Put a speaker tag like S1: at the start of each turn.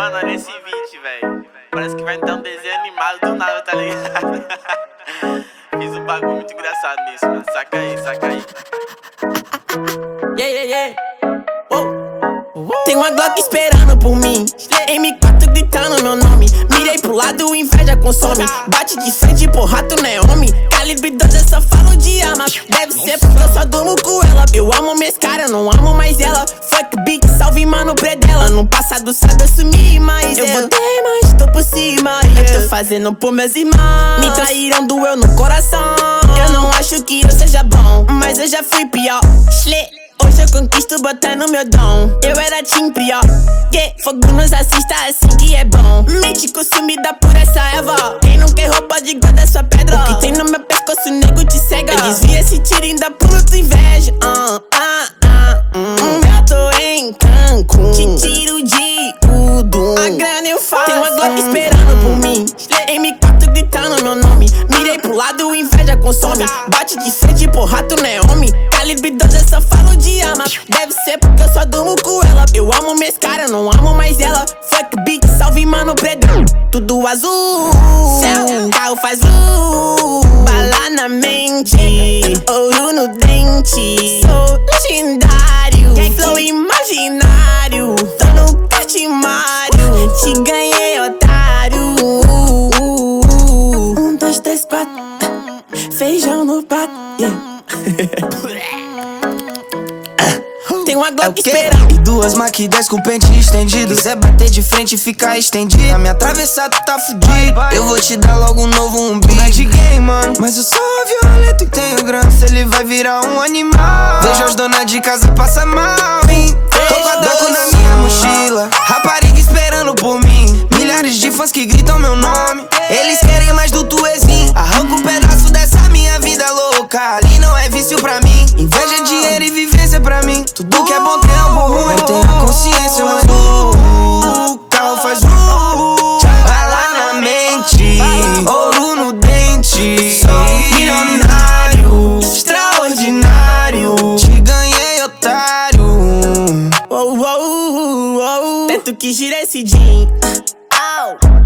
S1: Mano, olha esse beat, velho. Parece que vai entrar um desenho animado do nada, tá ligado? Fiz um bagulho muito engraçado nisso, mano. Saca aí, saca aí.
S2: Uma Glock esperando por mim. M4 gritando meu nome. Mirei pro lado, inveja consome. Bate de frente, porra, tu não é homem. Calibre 12, eu só falo de arma. Deve ser porque eu só durmo com ela. Eu amo minhas caras, não amo mais ela. Fuck beat, salve mano predela. No passado sabe assumir, mas eu botei, mas tô por cima. Eu tô fazendo por meus irmãos. Me traíram, doeu no coração. Eu não acho que eu seja bom, mas eu já fui pior. Hoje eu conquisto botando meu dom. Eu era tim pior. Que fogo nos assista assim que é bom. Mente consumida por essa erva. Quem não quer roupa de guarda sua pedra. O que tem no meu pescoço, nego te cega. Eu desvia esse tiro ainda pulo tua inveja. Ah, ah, ah, hum. Eu tô em Cancún. Te tiro de tudo. A grana eu faço. Tem uma Glock esperando por mim. Consome. Bate de frente, porra, tu não é homem. Calibre 12, eu só falo de arma. Deve ser porque eu só durmo com ela. Eu amo minhas caras, não amo mais ela. Fuck beat, salve mano predão. Tudo azul. Céu, carro faz luz. Bala na mente. Ouro no dente. Sou legendário. Flow imaginário. Tô no Mário. Te ganhei, otário. Um, dois, três, quatro. Feijão no prato. Tem uma Glock
S3: É o quê?
S2: esperando.
S3: E duas Mac 10 com pente estendido. Quiser bater de frente e ficar estendido. Na minha atravessar, tu tá fudido. Eu vou te dar logo um novo um beat. Não é de game, mano. Mas eu sou violento e tenho grana. Se ele vai virar um animal. Vejo as donas de casa passar mal. hein? Roupa d'água Inveja, dinheiro e vivência pra mim. Tudo que é bom tem algo ruim. Eu tenho a consciência, mas o carro faz uh, Vai lá na mente, ouro no dente. Sou milionário, extraordinário. Te ganhei, otário. Oh, oh, oh, oh. Tento que gira esse jean. Ow.